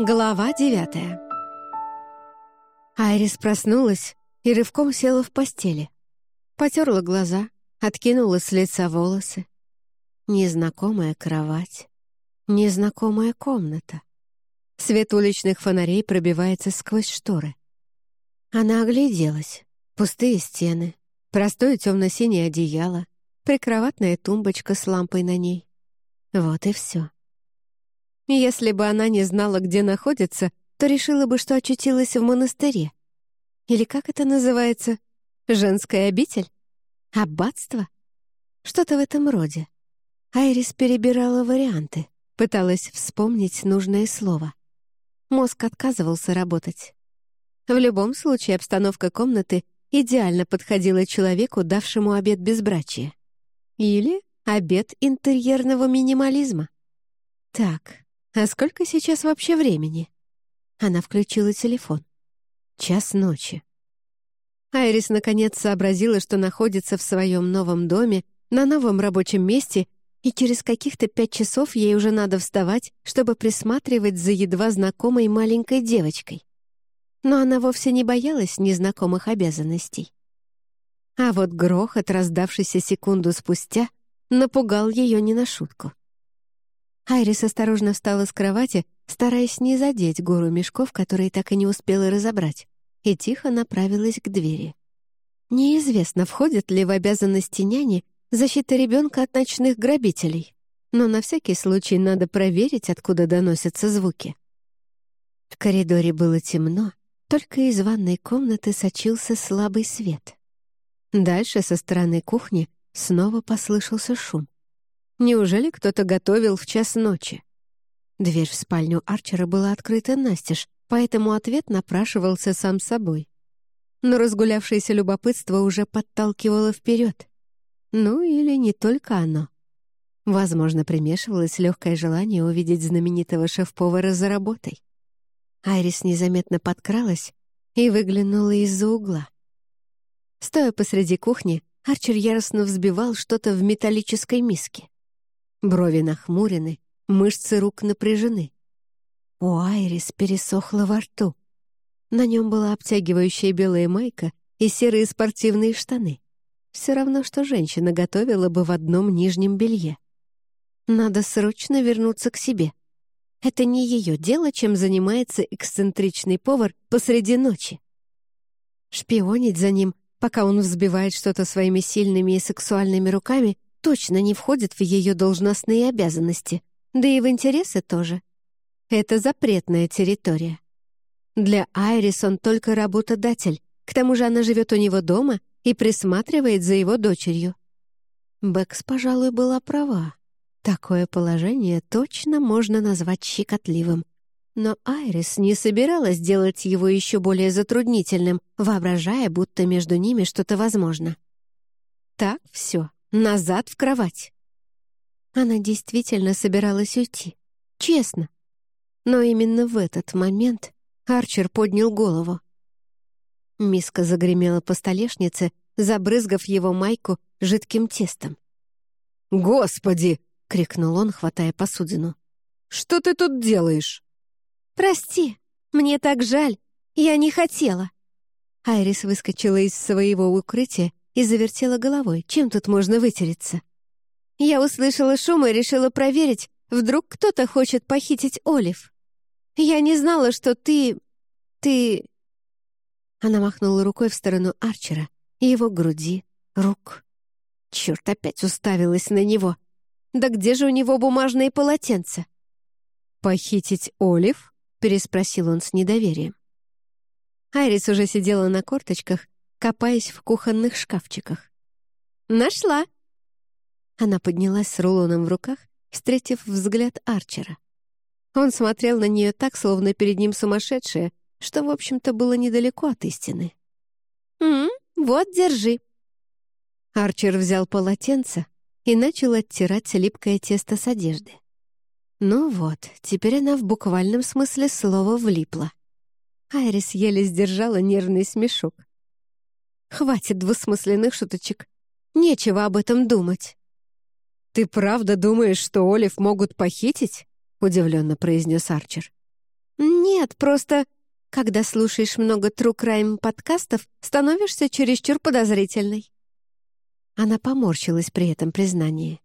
Глава девятая Айрис проснулась и рывком села в постели. Потерла глаза, откинула с лица волосы. Незнакомая кровать, незнакомая комната. Свет уличных фонарей пробивается сквозь шторы. Она огляделась. Пустые стены, простое темно-синее одеяло, прикроватная тумбочка с лампой на ней. Вот и все. Если бы она не знала, где находится, то решила бы, что очутилась в монастыре. Или как это называется? Женская обитель? Аббатство? Что-то в этом роде. Айрис перебирала варианты, пыталась вспомнить нужное слово. Мозг отказывался работать. В любом случае обстановка комнаты идеально подходила человеку, давшему обед безбрачия. Или обед интерьерного минимализма. Так, а сколько сейчас вообще времени? Она включила телефон. Час ночи. Айрис наконец сообразила, что находится в своем новом доме, на новом рабочем месте, и через каких-то пять часов ей уже надо вставать, чтобы присматривать за едва знакомой маленькой девочкой. Но она вовсе не боялась незнакомых обязанностей. А вот грохот, раздавшийся секунду спустя, напугал ее не на шутку. Айрис осторожно встала с кровати, стараясь не задеть гору мешков, которые так и не успела разобрать, и тихо направилась к двери. Неизвестно, входит ли в обязанности няни защита ребенка от ночных грабителей, но на всякий случай надо проверить, откуда доносятся звуки. В коридоре было темно, только из ванной комнаты сочился слабый свет. Дальше, со стороны кухни, снова послышался шум. Неужели кто-то готовил в час ночи? Дверь в спальню Арчера была открыта настежь, поэтому ответ напрашивался сам собой. Но разгулявшееся любопытство уже подталкивало вперед. Ну или не только оно. Возможно, примешивалось легкое желание увидеть знаменитого шеф-повара за работой. Айрис незаметно подкралась и выглянула из-за угла. Стоя посреди кухни, Арчер яростно взбивал что-то в металлической миске. Брови нахмурены, мышцы рук напряжены. У Айрис пересохло во рту. На нем была обтягивающая белая майка и серые спортивные штаны. Все равно, что женщина готовила бы в одном нижнем белье. Надо срочно вернуться к себе. Это не ее дело, чем занимается эксцентричный повар посреди ночи. Шпионить за ним, пока он взбивает что-то своими сильными и сексуальными руками, точно не входит в ее должностные обязанности, да и в интересы тоже. Это запретная территория. Для Айрис он только работодатель, к тому же она живет у него дома и присматривает за его дочерью. Бэкс, пожалуй, была права. Такое положение точно можно назвать щекотливым. Но Айрис не собиралась делать его еще более затруднительным, воображая, будто между ними что-то возможно. Так все, назад в кровать. Она действительно собиралась уйти. Честно. Но именно в этот момент Арчер поднял голову. Миска загремела по столешнице, забрызгав его майку жидким тестом. «Господи!» — крикнул он, хватая посудину. «Что ты тут делаешь?» «Прости, мне так жаль, я не хотела». Айрис выскочила из своего укрытия и завертела головой. Чем тут можно вытереться? Я услышала шум и решила проверить, вдруг кто-то хочет похитить Олив. Я не знала, что ты... ты... Она махнула рукой в сторону Арчера, его груди, рук. Черт, опять уставилась на него. Да где же у него бумажные полотенца? «Похитить Олив?» — переспросил он с недоверием. Айрис уже сидела на корточках, копаясь в кухонных шкафчиках. «Нашла!» Она поднялась с рулоном в руках, встретив взгляд Арчера. Он смотрел на нее так, словно перед ним сумасшедшая, что, в общем-то, было недалеко от истины. «М -м, вот, держи». Арчер взял полотенце и начал оттирать липкое тесто с одежды. Ну вот, теперь она в буквальном смысле слова влипла. Айрис еле сдержала нервный смешок. Хватит двусмысленных шуточек. Нечего об этом думать. «Ты правда думаешь, что Олив могут похитить?» — удивленно произнес Арчер. «Нет, просто, когда слушаешь много true crime подкастов, становишься чересчур подозрительной». Она поморщилась при этом признании.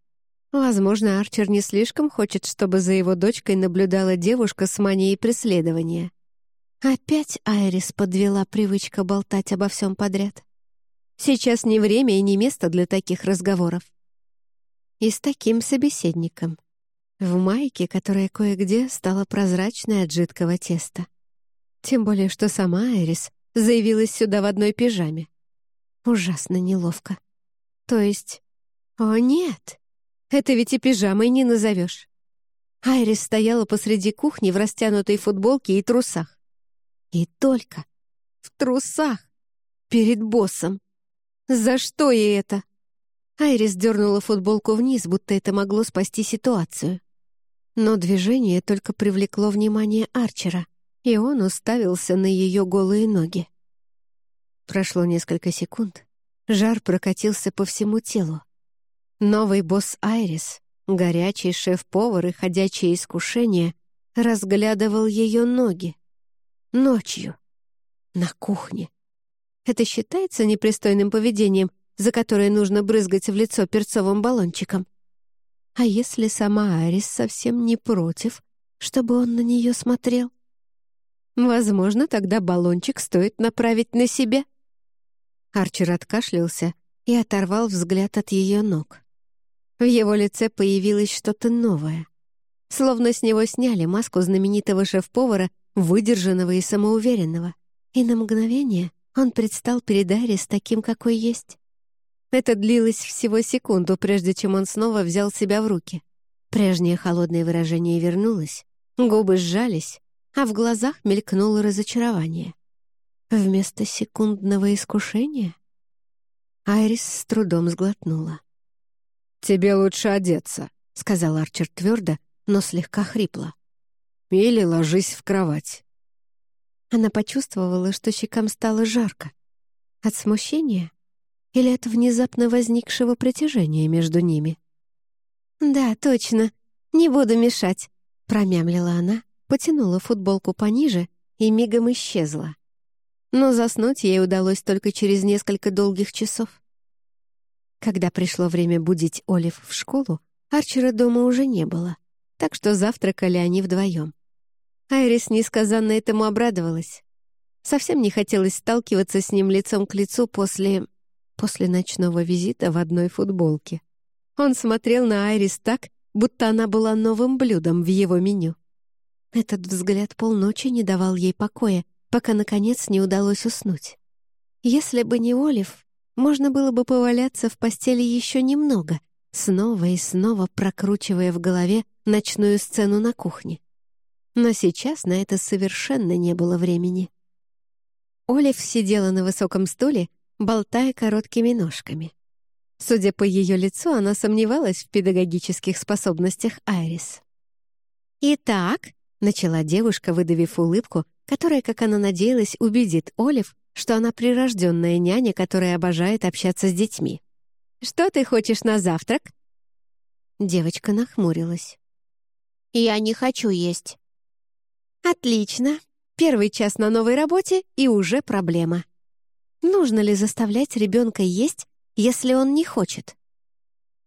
Возможно, Арчер не слишком хочет, чтобы за его дочкой наблюдала девушка с манией преследования. Опять Айрис подвела привычка болтать обо всем подряд. Сейчас не время и не место для таких разговоров. И с таким собеседником. В майке, которая кое-где стала прозрачной от жидкого теста. Тем более, что сама Айрис заявилась сюда в одной пижаме. Ужасно неловко. То есть... О, нет! Это ведь и пижамой не назовешь. Айрис стояла посреди кухни в растянутой футболке и трусах. И только в трусах перед боссом. За что ей это? Айрис дернула футболку вниз, будто это могло спасти ситуацию. Но движение только привлекло внимание Арчера, и он уставился на ее голые ноги. Прошло несколько секунд. Жар прокатился по всему телу. Новый босс Айрис, горячий шеф-повар и ходячее искушение, разглядывал ее ноги. Ночью. На кухне. Это считается непристойным поведением, за которое нужно брызгать в лицо перцовым баллончиком? А если сама Айрис совсем не против, чтобы он на нее смотрел? Возможно, тогда баллончик стоит направить на себя. Арчер откашлялся и оторвал взгляд от ее ног. В его лице появилось что-то новое. Словно с него сняли маску знаменитого шеф-повара, выдержанного и самоуверенного. И на мгновение он предстал перед Арис таким, какой есть. Это длилось всего секунду, прежде чем он снова взял себя в руки. Прежнее холодное выражение вернулось, губы сжались, а в глазах мелькнуло разочарование. Вместо секундного искушения Айрис с трудом сглотнула. «Тебе лучше одеться», — сказал Арчер твердо, но слегка хрипло. «Или ложись в кровать». Она почувствовала, что щекам стало жарко. От смущения или от внезапно возникшего притяжения между ними? «Да, точно. Не буду мешать», — промямлила она, потянула футболку пониже и мигом исчезла. Но заснуть ей удалось только через несколько долгих часов. Когда пришло время будить Олив в школу, Арчера дома уже не было, так что завтракали они вдвоем. Айрис несказанно этому обрадовалась. Совсем не хотелось сталкиваться с ним лицом к лицу после... после ночного визита в одной футболке. Он смотрел на Айрис так, будто она была новым блюдом в его меню. Этот взгляд полночи не давал ей покоя, пока, наконец, не удалось уснуть. Если бы не Олив, можно было бы поваляться в постели еще немного, снова и снова прокручивая в голове ночную сцену на кухне. Но сейчас на это совершенно не было времени. Олив сидела на высоком стуле, болтая короткими ножками. Судя по ее лицу, она сомневалась в педагогических способностях Айрис. «Итак», — начала девушка, выдавив улыбку, которая, как она надеялась, убедит Олив, что она прирожденная няня, которая обожает общаться с детьми. «Что ты хочешь на завтрак?» Девочка нахмурилась. «Я не хочу есть». «Отлично. Первый час на новой работе и уже проблема. Нужно ли заставлять ребенка есть, если он не хочет?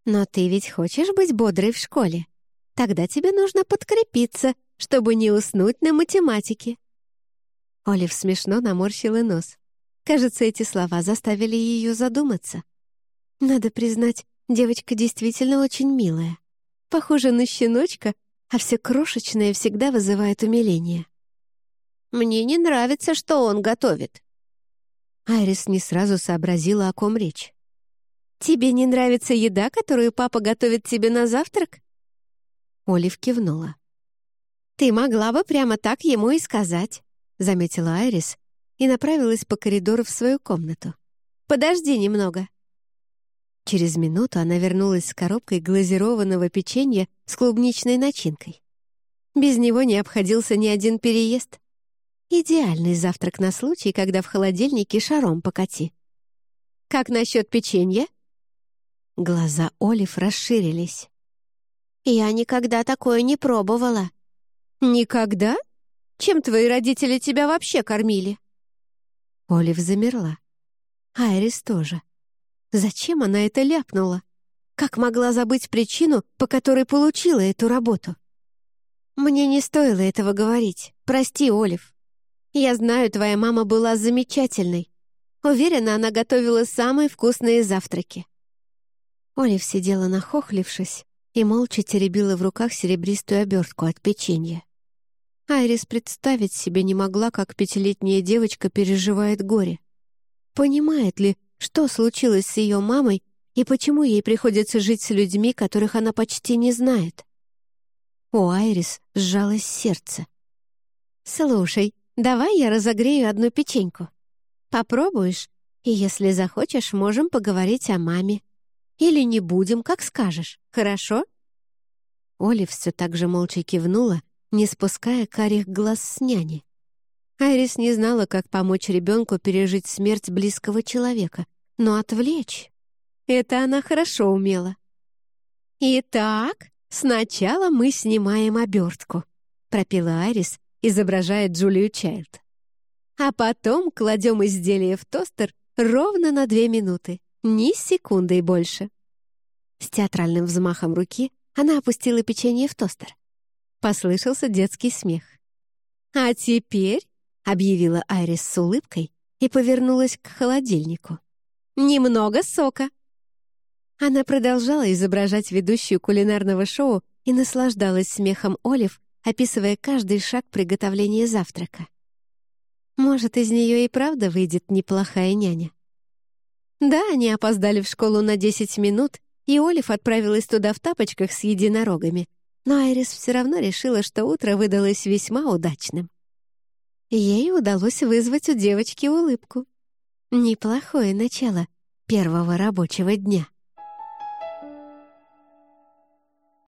Но ты ведь хочешь быть бодрой в школе. Тогда тебе нужно подкрепиться, чтобы не уснуть на математике. Олив смешно наморщила нос. Кажется, эти слова заставили ее задуматься. Надо признать, девочка действительно очень милая. Похожа на щеночка, а все крошечное всегда вызывает умиление. «Мне не нравится, что он готовит». Айрис не сразу сообразила, о ком речь. «Тебе не нравится еда, которую папа готовит тебе на завтрак?» Олив кивнула. «Ты могла бы прямо так ему и сказать. — заметила Айрис и направилась по коридору в свою комнату. «Подожди немного». Через минуту она вернулась с коробкой глазированного печенья с клубничной начинкой. Без него не обходился ни один переезд. Идеальный завтрак на случай, когда в холодильнике шаром покати. «Как насчет печенья?» Глаза Олив расширились. «Я никогда такое не пробовала». «Никогда?» Чем твои родители тебя вообще кормили?» Олив замерла. Айрис тоже. Зачем она это ляпнула? Как могла забыть причину, по которой получила эту работу? «Мне не стоило этого говорить. Прости, Олив. Я знаю, твоя мама была замечательной. Уверена, она готовила самые вкусные завтраки». Олив сидела нахохлившись и молча теребила в руках серебристую обертку от печенья. Айрис представить себе не могла, как пятилетняя девочка переживает горе. Понимает ли, что случилось с ее мамой и почему ей приходится жить с людьми, которых она почти не знает? У Айрис сжалось сердце. «Слушай, давай я разогрею одну печеньку. Попробуешь, и если захочешь, можем поговорить о маме. Или не будем, как скажешь, хорошо?» Олив все так же молча кивнула, не спуская карих глаз с няни. Айрис не знала, как помочь ребенку пережить смерть близкого человека, но отвлечь — это она хорошо умела. «Итак, сначала мы снимаем обертку», — пропела Айрис, изображая Джулию Чайлд. «А потом кладем изделие в тостер ровно на две минуты, ни секунды больше». С театральным взмахом руки она опустила печенье в тостер. Послышался детский смех. «А теперь объявила Айрис с улыбкой и повернулась к холодильнику. «Немного сока!» Она продолжала изображать ведущую кулинарного шоу и наслаждалась смехом Олив, описывая каждый шаг приготовления завтрака. Может, из нее и правда выйдет неплохая няня. Да, они опоздали в школу на 10 минут, и Олив отправилась туда в тапочках с единорогами, но Айрис все равно решила, что утро выдалось весьма удачным. Ей удалось вызвать у девочки улыбку. Неплохое начало первого рабочего дня.